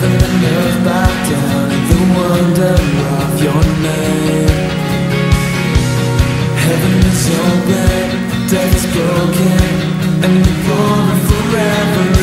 the wonder of your name. Heaven is open, death is broken, and you're forever.